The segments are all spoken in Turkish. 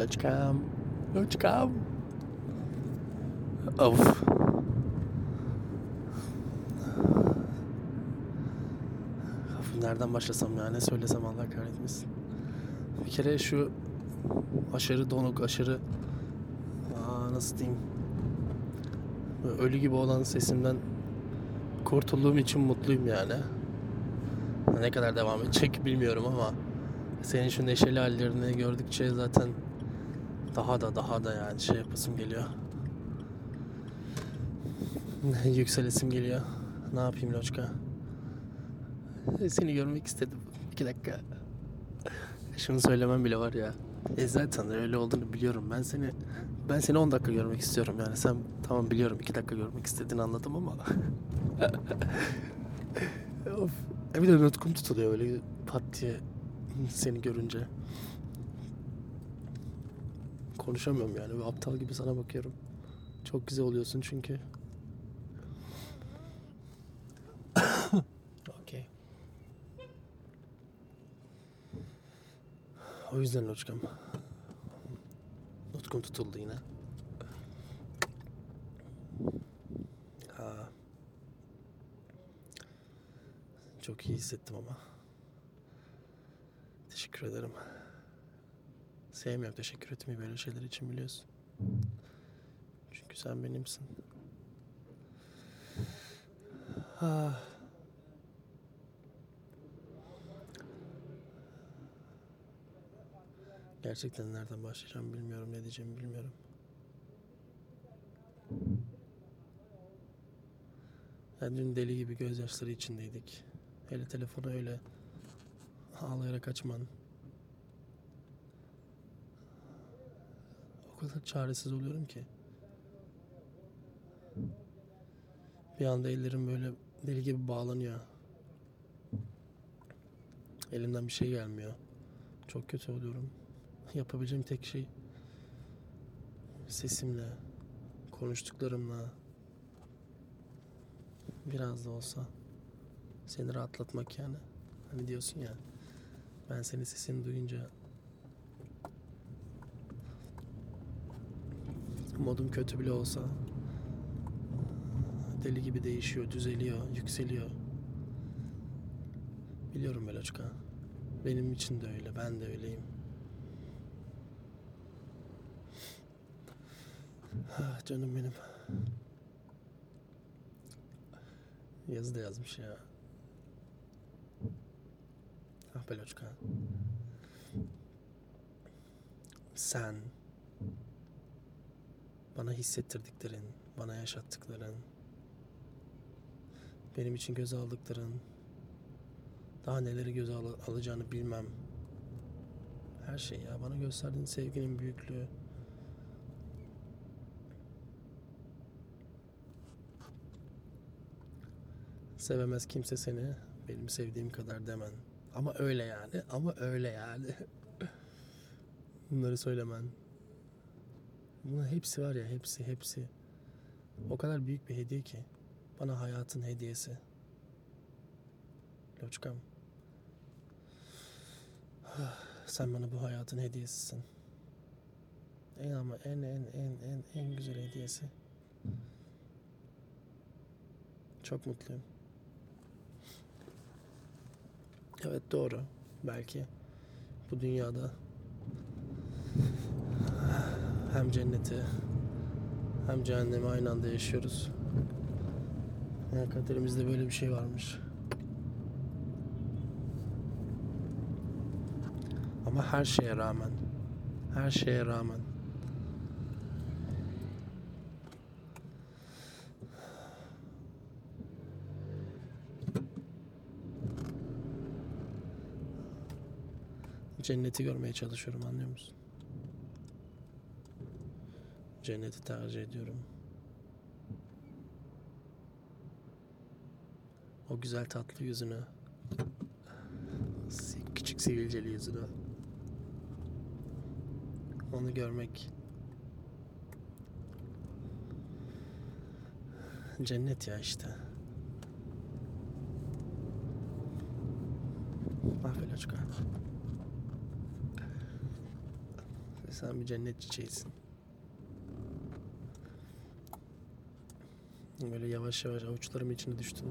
Loçkam. Loçkam. Of. Nereden başlasam ya? Ne söylesem Allah kahretmesin. Bir kere şu aşırı donuk, aşırı aa, nasıl diyeyim böyle ölü gibi olan sesimden kurtulduğum için mutluyum yani. Ne kadar devam edecek bilmiyorum ama senin şu neşeli hallerini gördükçe zaten daha da daha da yani şey yapasım geliyor. Yükselesim geliyor. Ne yapayım Loçka? Seni görmek istedim. İki dakika. Şunu söylemem bile var ya. E zaten öyle olduğunu biliyorum. Ben seni ben seni 10 dakika görmek istiyorum yani. Sen tamam biliyorum 2 dakika görmek istediğini anladım ama. of. E bir de nutkum tutuluyor öyle pat diye seni görünce. Konuşamıyorum yani. Böyle aptal gibi sana bakıyorum. Çok güzel oluyorsun çünkü. Okey. O yüzden Loçkam. Nutkum tutuldu yine. Ha. Çok iyi hissettim ama. Teşekkür ederim. Sevmiyorum teşekkür etmeyi böyle şeyler için biliyorsun. Çünkü sen benimsin. Ah. Gerçekten nereden başlayacağım bilmiyorum, ne diyeceğimi bilmiyorum. Yani dün deli gibi gözyaşları içindeydik. Hele telefonu öyle ağlayarak açman. Kadar çaresiz oluyorum ki. Bir anda ellerim böyle deli gibi bağlanıyor. Elimden bir şey gelmiyor. Çok kötü oluyorum. Yapabileceğim tek şey sesimle, konuştuklarımla biraz da olsa seni rahatlatmak yani. Hani diyorsun ya ben senin sesini duyunca modum kötü bile olsa deli gibi değişiyor, düzeliyor, yükseliyor. Biliyorum Beloçka. Benim için de öyle, ben de öyleyim. Ah, canım benim. Yazı da yazmış ya. Ah Beloçka. Sen bana hissettirdiklerin, bana yaşattıkların, benim için göze aldıkların, daha neleri göze al- alacağını bilmem. Her şey ya bana gösterdiğin sevginin büyüklüğü. Sevemez kimse seni benim sevdiğim kadar demen. Ama öyle yani. Ama öyle yani. Bunları söylemen. Bunun hepsi var ya hepsi hepsi. O kadar büyük bir hediye ki. Bana hayatın hediyesi. Loçkam. Sen bana bu hayatın hediyesisin. En ama en en en en en güzel hediyesi. Çok mutluyum. Evet doğru. Belki bu dünyada hem cenneti hem cehennemi aynı anda yaşıyoruz. Yani kaderimizde böyle bir şey varmış. Ama her şeye rağmen, her şeye rağmen Cenneti görmeye çalışıyorum anlıyor musun? Cenneti tercih ediyorum. O güzel tatlı yüzünü. Küçük sivilceli yüzünü. Onu görmek. Cennet ya işte. Ah Beloçka. Sen bir cennet çiçeğisin. Böyle yavaş yavaş avuçlarım içine düştün.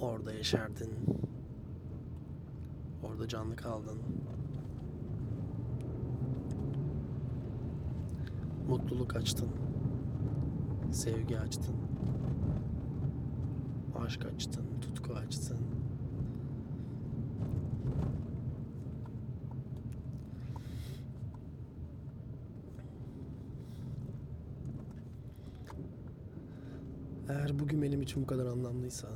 Orada yeşerdin. Orada canlı kaldın. Mutluluk açtın. Sevgi açtın. Aşk açtın. Tutku açtın. Eğer bugün benim için bu kadar anlamlıysa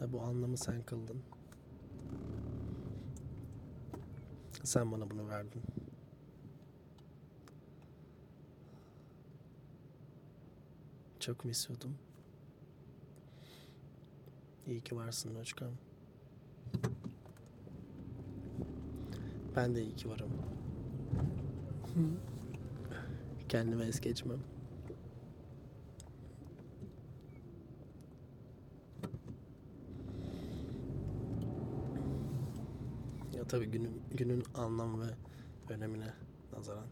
ve bu anlamı sen kıldın. Sen bana bunu verdin. Çok mu istiyordum? İyi ki varsın Loçkam. Ben de iyi ki varım. Kendime es geçmem. Ya tabii günün, günün anlam ve önemine nazaran.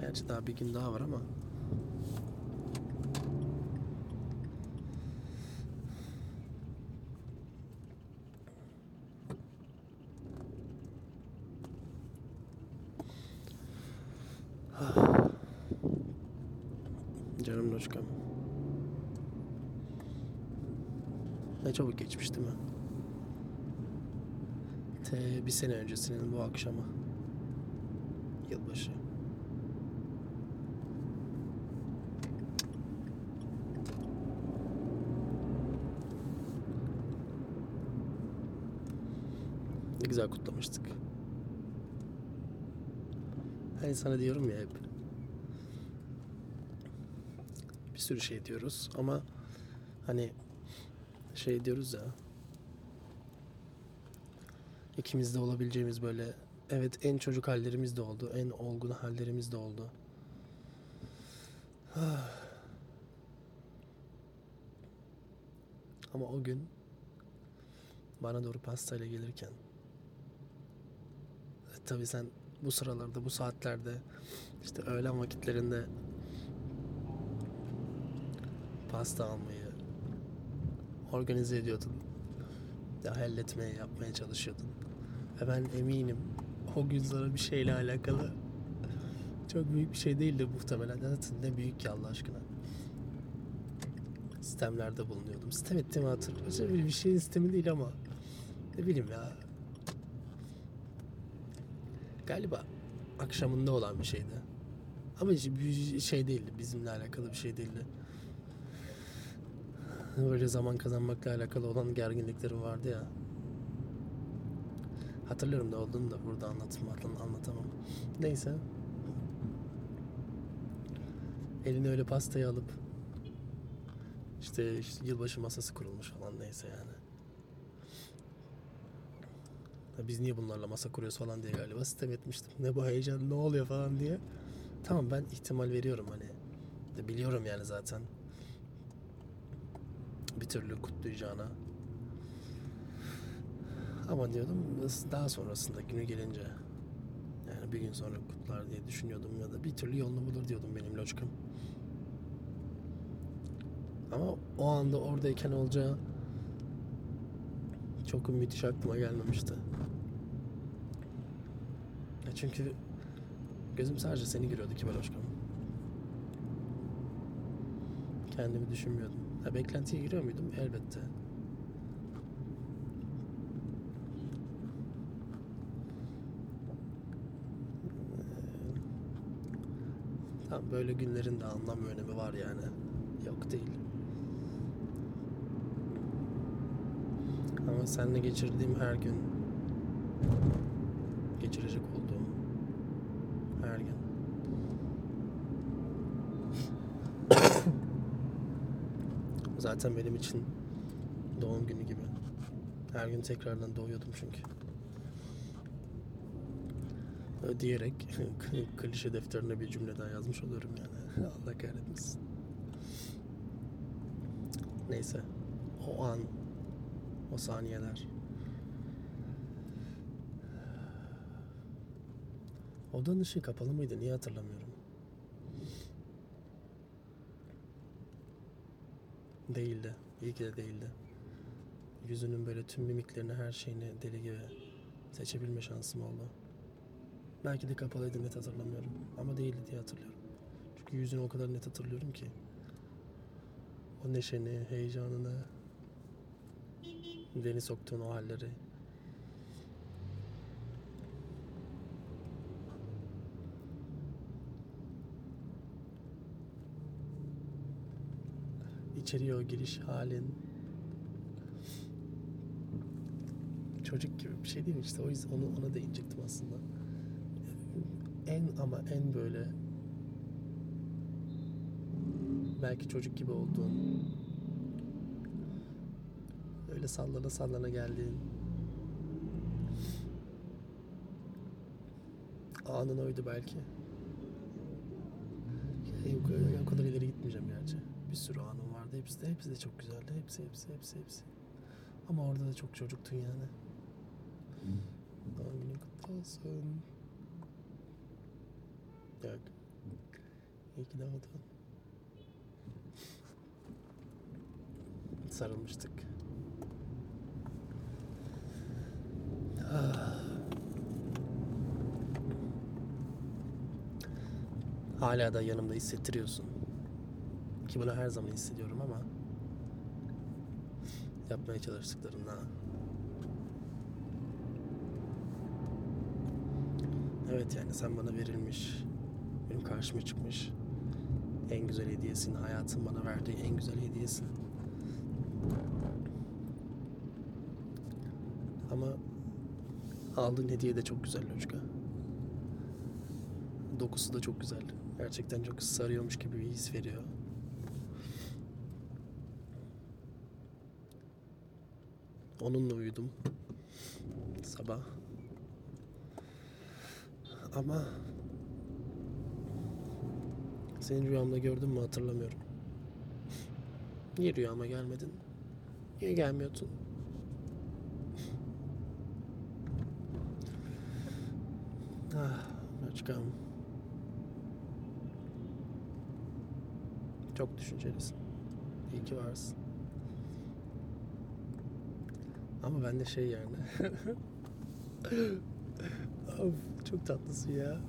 Gerçi daha bir gün daha var ama Canım Loşkam. Ne çabuk geçmiş değil mi? Bir sene öncesinin bu akşamı. Yılbaşı. Ne güzel kutlamıştık. Hani sana diyorum ya hep. Bir sürü şey diyoruz ama hani şey diyoruz ya ikimiz de olabileceğimiz böyle evet en çocuk hallerimiz de oldu en olgun hallerimiz de oldu ama o gün bana doğru pastayla gelirken e, tabii sen bu sıralarda bu saatlerde işte öğlen vakitlerinde pasta almayı organize ediyordun. Ya halletmeye, yapmaya çalışıyordun. Ve ben eminim o gün sana bir şeyle alakalı çok büyük bir şey değildi muhtemelen. Zaten ne büyük ki Allah aşkına. Sistemlerde bulunuyordum. Sistem ettiğimi hatırlıyorum. Böyle bir şeyin sistemi değil ama ne bileyim ya. Galiba akşamında olan bir şeydi. Ama bir şey değildi. Bizimle alakalı bir şey değildi. Böyle zaman kazanmakla alakalı olan gerginliklerim vardı ya. Hatırlıyorum da olduğunu da burada anlatım anlatamam. Neyse. Eline öyle pastayı alıp işte, işte yılbaşı masası kurulmuş falan neyse yani. Ya Biz niye bunlarla masa kuruyoruz falan diye galiba sistem etmiştim. Ne bu heyecan ne oluyor falan diye. Tamam ben ihtimal veriyorum hani. De biliyorum yani zaten türlü kutlayacağına. Ama diyordum daha sonrasında günü gelince yani bir gün sonra kutlar diye düşünüyordum ya da bir türlü yolunu bulur diyordum benim loçkam. Ama o anda oradayken olacağı çok müthiş aklıma gelmemişti. Ya çünkü gözüm sadece seni görüyordu ki Beloşkam. Kendimi düşünmüyordum. Ha, beklentiye giriyor muydum? Elbette. Tam böyle günlerin de anlam önemi var yani. Yok değil. Ama seninle geçirdiğim her gün geçirecek olduğum her gün zaten benim için doğum günü gibi. Her gün tekrardan doğuyordum çünkü. Diyerek klişe defterine bir cümle daha yazmış oluyorum yani. Allah kahretmesin. Neyse. O an O saniyeler. Odanın ışığı kapalı mıydı? Niye hatırlamıyorum. Değildi. İyi ki de değildi. Yüzünün böyle tüm mimiklerini, her şeyini deli gibi seçebilme şansım oldu. Belki de kapalıydı net hatırlamıyorum. Ama değildi diye hatırlıyorum. Çünkü yüzünü o kadar net hatırlıyorum ki. O neşeni, heyecanını, beni soktuğun o halleri. İçeriye giriş halin. Çocuk gibi bir şey değil mi işte o yüzden onu ona değinecektim aslında. En ama en böyle belki çocuk gibi olduğun öyle sallana sallana geldiğin anın oydu belki. Ya, o kadar ileri gitmeyeceğim gerçi. Bir sürü anım vardı. Hepsi de, hepsi de çok güzeldi. Hepsi, hepsi, hepsi, hepsi. Ama orada da çok çocuktun yani. Doğum günün kutlu olsun. Yok. İyi ki doğdun. Sarılmıştık. Ah. Hala da yanımda hissettiriyorsun. Ki bunu her zaman hissediyorum ama yapmaya çalıştıklarımla Evet yani sen bana verilmiş, benim karşıma çıkmış en güzel hediyesin, hayatın bana verdiği en güzel hediyesin. Ama aldığın hediye de çok güzel Loşka. Dokusu da çok güzel. Gerçekten çok sarıyormuş gibi bir his veriyor. Onunla uyudum sabah. Ama seni rüyamda gördüm mü hatırlamıyorum. Niye rüyama gelmedin? Niye gelmiyordun? Ah, Maçkam. Çok düşüncelisin. İyi ki varsın. Ama ben de şey yani. Of, çok tatlısın ya.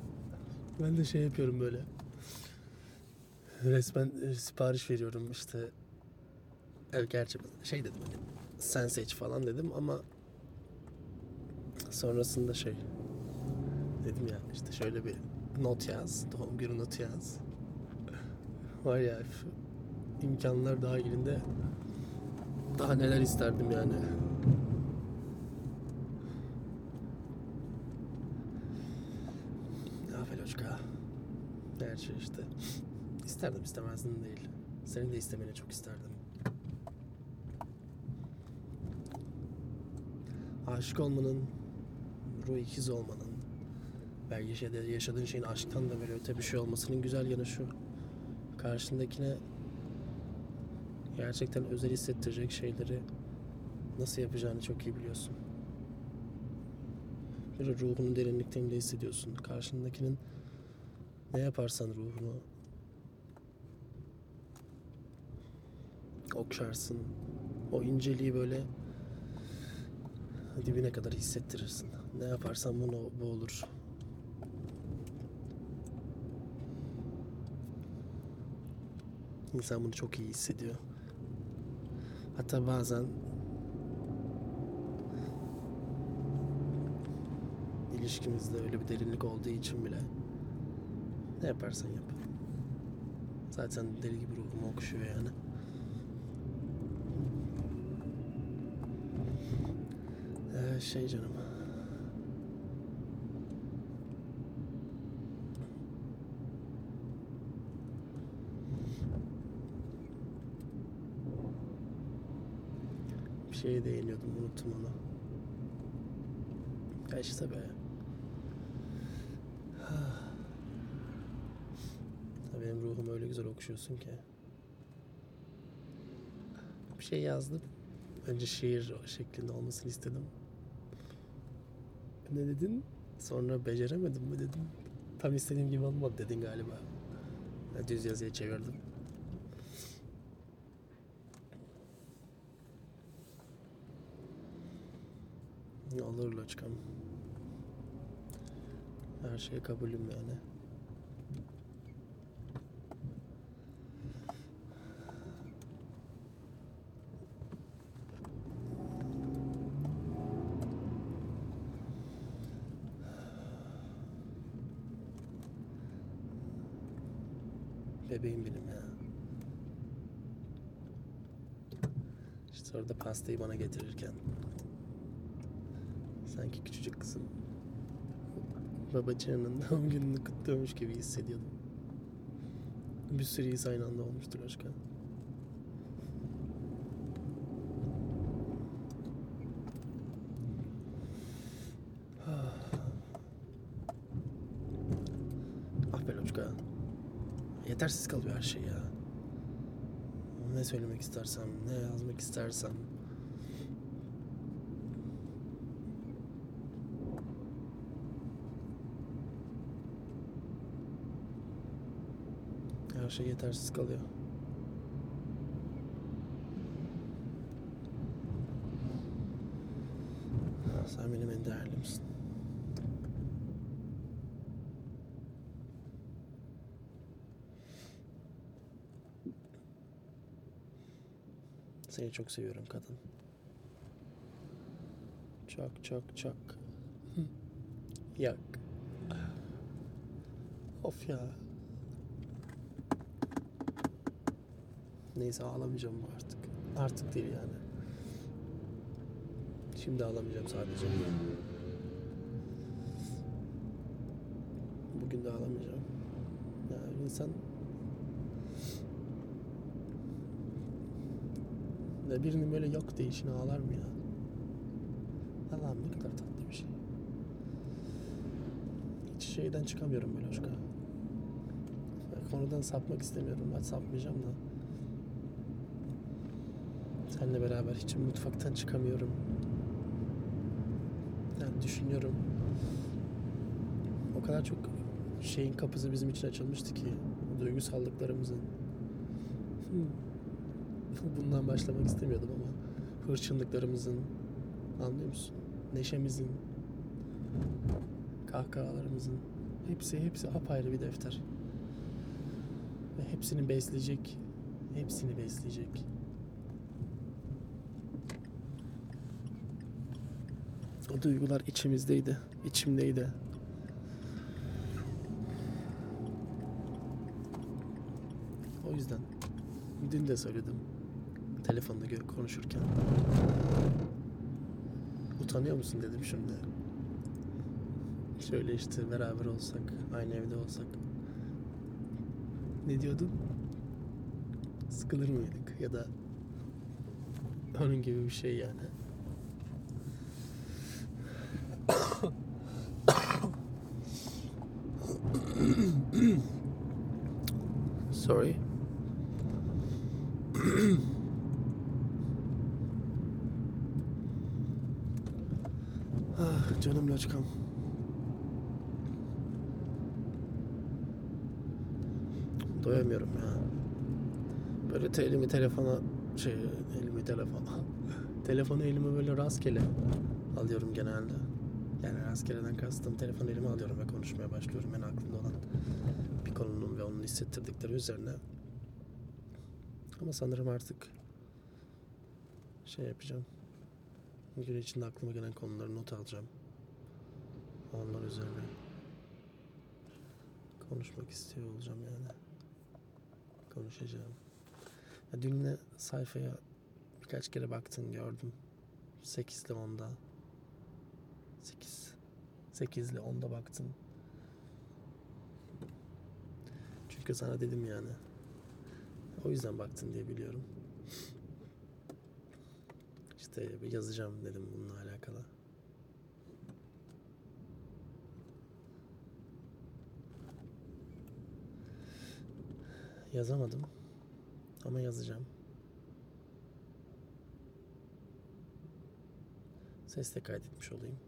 Ben de şey yapıyorum böyle. Resmen e, sipariş veriyorum işte. Evet gerçi şey dedim hani sen seç falan dedim ama sonrasında şey dedim yani işte şöyle bir not yaz, doğum günü notu yaz. Var ya imkanlar dahilinde daha neler isterdim yani. Ya Feloçka. Gerçi işte isterdim istemezdim değil. Senin de istemeni çok isterdim. Aşık olmanın, ruh ikiz olmanın, belki yaşadığı- yaşadığın şeyin aşktan da böyle öte bir şey olmasının güzel yanı şu. Karşındakine gerçekten özel hissettirecek şeyleri nasıl yapacağını çok iyi biliyorsun. Böyle ruhunun derinliklerinde hissediyorsun. Karşındakinin ne yaparsan ruhunu okşarsın. O inceliği böyle dibine kadar hissettirirsin. Ne yaparsan bunu bu olur. İnsan bunu çok iyi hissediyor. Hatta bazen ilişkimizde öyle bir derinlik olduğu için bile ne yaparsan yap. Zaten deli gibi ruhumu okşuyor yani. Ee, şey canım. Bir şeye değiniyordum unuttum onu. Ya işte be. Ya Benim ruhumu öyle güzel okşuyorsun ki. Bir şey yazdım. Önce şiir şeklinde olmasını istedim. Ne dedin? Sonra beceremedim mi dedim. Tam istediğim gibi olmadı dedin galiba. Düz yazıya çevirdim. Olur Loçkam. Her şeye kabulüm yani. Bebeğim benim ya. İşte orada pastayı bana getirirken kızım babacığının doğum gününü kutluyormuş gibi hissediyordum. Bir sürü his aynı anda olmuştur aşkım. Ah be Loçka. Yetersiz kalıyor her şey ya. Ne söylemek istersem, ne yazmak istersem. Her şey yetersiz kalıyor. Sen benim en değerlimsin. Seni çok seviyorum kadın. Çok çok çok. Yak. Of ya. Neyse ağlamayacağım artık. Artık değil yani. Şimdi ağlamayacağım sadece. Bugün de ağlamayacağım. Ya insan ve birinin böyle yok deyişine ağlar mı ya? Allah'ım ne kadar tatlı bir şey. Hiç şeyden çıkamıyorum böyle hoşka. Konudan sapmak istemiyorum. Ben sapmayacağım da. Seninle beraber hiç mutfaktan çıkamıyorum. Yani düşünüyorum. O kadar çok şeyin kapısı bizim için açılmıştı ki. Duygusallıklarımızın. Hmm. Bundan başlamak istemiyordum ama. Hırçınlıklarımızın. Anlıyor musun? Neşemizin. Kahkahalarımızın. Hepsi hepsi apayrı bir defter. Ve hepsini besleyecek. Hepsini besleyecek. O duygular içimizdeydi, içimdeydi. O yüzden dün de söyledim telefonda konuşurken. Utanıyor musun dedim şimdi. Şöyle işte beraber olsak, aynı evde olsak. Ne diyordun? Sıkılır mıydık ya da onun gibi bir şey yani. ah, canım loçkam. Doyamıyorum ya. Böyle te- elimi telefona şey elimi telefona telefonu elime böyle rastgele alıyorum genelde. Yani rastgeleden kastım telefonu elime alıyorum ve konuşmaya başlıyorum. En aklımda olan bir konunun ve onun hissettirdikleri üzerine. Ama sanırım artık şey yapacağım. Gün içinde aklıma gelen konuları not alacağım. Onlar üzerine konuşmak istiyor olacağım yani. Konuşacağım. Ya dün sayfaya birkaç kere baktın gördüm. 8 ile 10'da. 8. 8 ile 10'da baktın. Çünkü sana dedim yani. O yüzden baktın diye biliyorum. İşte bir yazacağım dedim bununla alakalı. Yazamadım ama yazacağım. Ses de kaydetmiş olayım.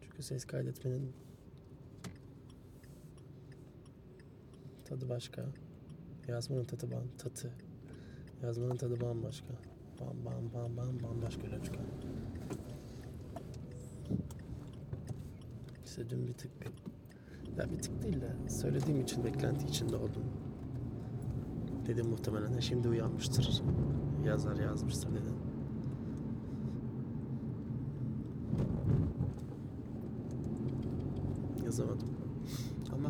Çünkü ses kaydetmenin tadı başka. Yazmanın tadı ban, tatı. Yazmanın tadı bambaşka. Bam bam bam bam bambaşka Loçka. İşte dün bir tık ya bir tık değil de söylediğim için beklenti içinde oldum. Dedim muhtemelen "Ha, şimdi uyanmıştır. Yazar yazmıştır dedim. Yazamadım. Ama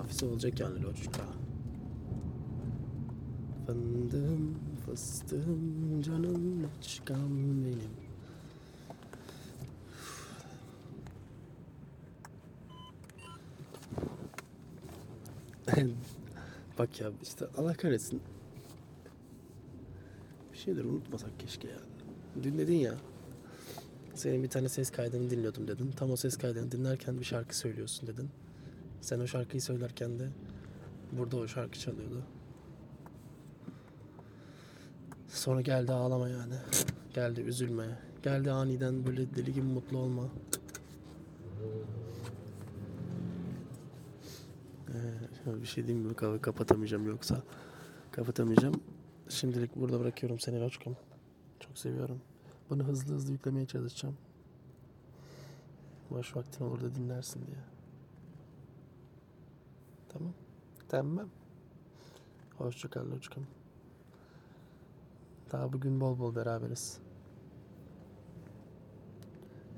telafisi olacak yani Loçka. Fındığım, fıstığım, canım Loçkam benim. Bak ya işte Allah kahretsin. Bir şeyler unutmasak keşke ya. Dün dedin ya. Senin bir tane ses kaydını dinliyordum dedin. Tam o ses kaydını dinlerken bir şarkı söylüyorsun dedin. Sen o şarkıyı söylerken de burada o şarkı çalıyordu. Sonra geldi ağlama yani. Geldi üzülme. Geldi aniden böyle deli gibi mutlu olma. Ee, bir şey diyeyim mi? Kap- Kapatamayacağım yoksa. Kapatamayacağım. Şimdilik burada bırakıyorum seni Loçkam. Çok seviyorum. Bunu hızlı hızlı yüklemeye çalışacağım. Boş vaktin olur da dinlersin diye. Tamam. Tamam. Hoşça kal Loçkam. Daha bugün bol bol beraberiz.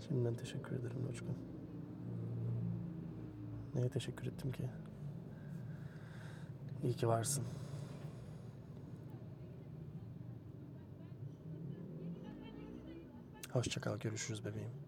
Şimdiden teşekkür ederim Loçkam. Neye teşekkür ettim ki? İyi ki varsın. Hoşça kal, görüşürüz bebeğim.